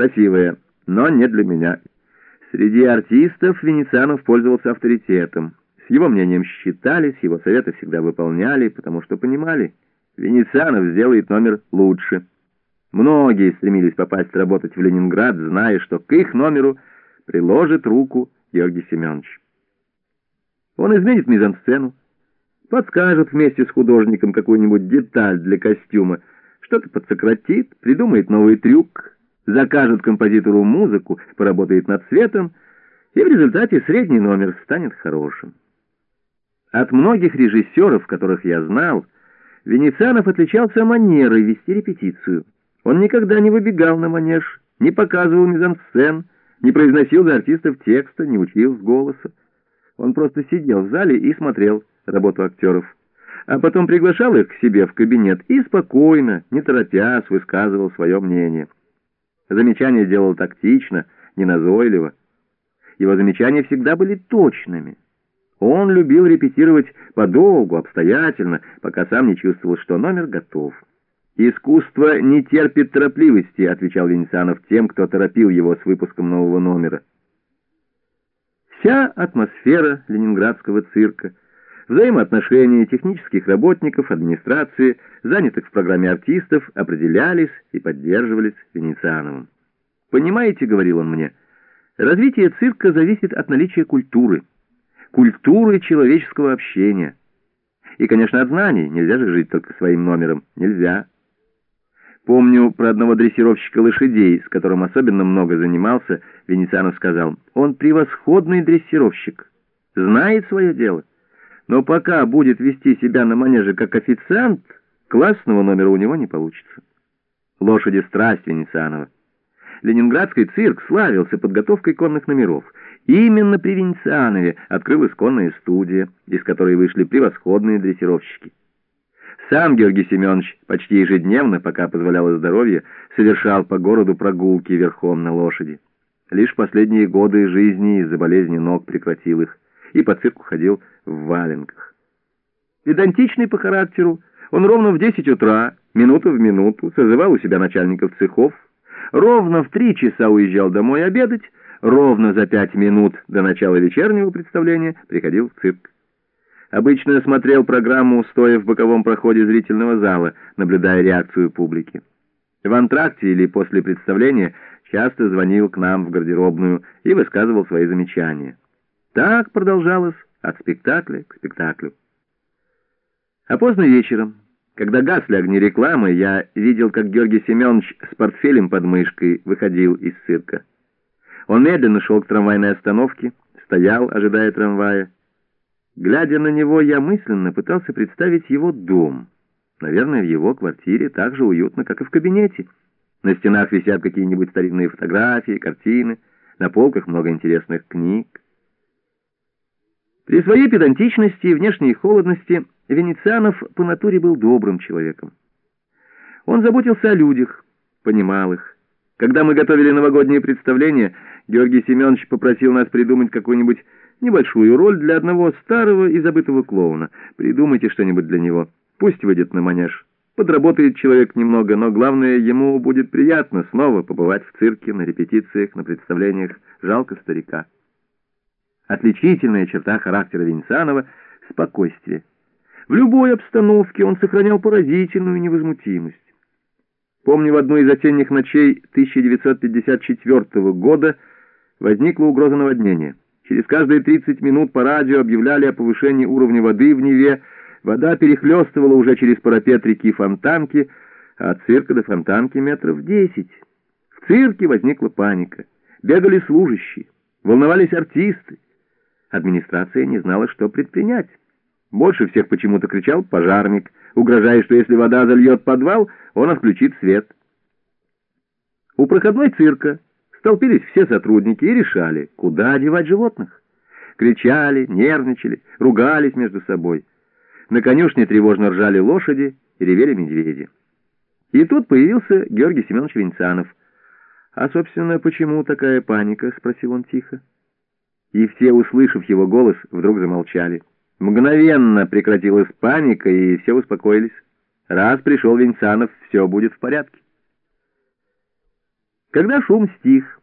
Красивая, но не для меня. Среди артистов Венецианов пользовался авторитетом. С его мнением считались, его советы всегда выполняли, потому что понимали, Венецианов сделает номер лучше. Многие стремились попасть работать в Ленинград, зная, что к их номеру приложит руку Георгий Семенович. Он изменит мизансцену, подскажет вместе с художником какую-нибудь деталь для костюма, что-то подсократит, придумает новый трюк, закажет композитору музыку, поработает над цветом, и в результате средний номер станет хорошим. От многих режиссеров, которых я знал, Венецианов отличался манерой вести репетицию. Он никогда не выбегал на манеж, не показывал мизансцен, не произносил для артистов текста, не учил с голоса. Он просто сидел в зале и смотрел работу актеров. А потом приглашал их к себе в кабинет и спокойно, не торопясь, высказывал свое мнение. Замечания делал тактично, неназойливо. Его замечания всегда были точными. Он любил репетировать подолгу, обстоятельно, пока сам не чувствовал, что номер готов. «Искусство не терпит торопливости», — отвечал Венецианов тем, кто торопил его с выпуском нового номера. Вся атмосфера ленинградского цирка, взаимоотношения технических работников, администрации, занятых в программе артистов, определялись и поддерживались Венециановым. «Понимаете, — говорил он мне, — развитие цирка зависит от наличия культуры, культуры человеческого общения. И, конечно, от знаний, нельзя же жить только своим номером, нельзя». Помню про одного дрессировщика лошадей, с которым особенно много занимался, Венецианов сказал, «Он превосходный дрессировщик, знает свое дело, но пока будет вести себя на манеже как официант, классного номера у него не получится». Лошади страсть Венецианова. Ленинградский цирк славился подготовкой конных номеров. Именно при Венецианове открылась конная студия, из которой вышли превосходные дрессировщики. Сам Георгий Семенович почти ежедневно, пока позволяло здоровье, совершал по городу прогулки верхом на лошади. Лишь последние годы жизни из-за болезни ног прекратил их и по цирку ходил в валенках. Педантичный по характеру, он ровно в 10 утра, минуту в минуту, созывал у себя начальников цехов, ровно в три часа уезжал домой обедать, ровно за пять минут до начала вечернего представления приходил в цирк. Обычно смотрел программу, стоя в боковом проходе зрительного зала, наблюдая реакцию публики. В антракте или после представления часто звонил к нам в гардеробную и высказывал свои замечания. Так продолжалось от спектакля к спектаклю. А поздно вечером, когда гасли огни рекламы, я видел, как Георгий Семенович с портфелем под мышкой выходил из цирка. Он медленно шел к трамвайной остановке, стоял, ожидая трамвая. Глядя на него, я мысленно пытался представить его дом. Наверное, в его квартире так же уютно, как и в кабинете. На стенах висят какие-нибудь старинные фотографии, картины, на полках много интересных книг. При своей педантичности и внешней холодности Венецианов по натуре был добрым человеком. Он заботился о людях, понимал их. Когда мы готовили новогоднее представление, Георгий Семенович попросил нас придумать какую-нибудь небольшую роль для одного старого и забытого клоуна. Придумайте что-нибудь для него. Пусть выйдет на манеж. Подработает человек немного, но главное, ему будет приятно снова побывать в цирке, на репетициях, на представлениях. Жалко старика. Отличительная черта характера Венецианова — спокойствие. В любой обстановке он сохранял поразительную невозмутимость. Помню, в одну из осенних ночей 1954 года возникла угроза наводнения. Через каждые 30 минут по радио объявляли о повышении уровня воды в Неве. Вода перехлестывала уже через парапет реки Фонтанки, а от цирка до Фонтанки метров 10. В цирке возникла паника. Бегали служащие, волновались артисты. Администрация не знала, что предпринять. Больше всех почему-то кричал пожарник, угрожая, что если вода зальет подвал, он отключит свет. У проходной цирка Столпились все сотрудники и решали, куда одевать животных. Кричали, нервничали, ругались между собой. На конюшне тревожно ржали лошади и ревели медведи. И тут появился Георгий Семенович Венцанов. «А, собственно, почему такая паника?» — спросил он тихо. И все, услышав его голос, вдруг замолчали. Мгновенно прекратилась паника, и все успокоились. Раз пришел Венцанов, все будет в порядке. Когда шум стих,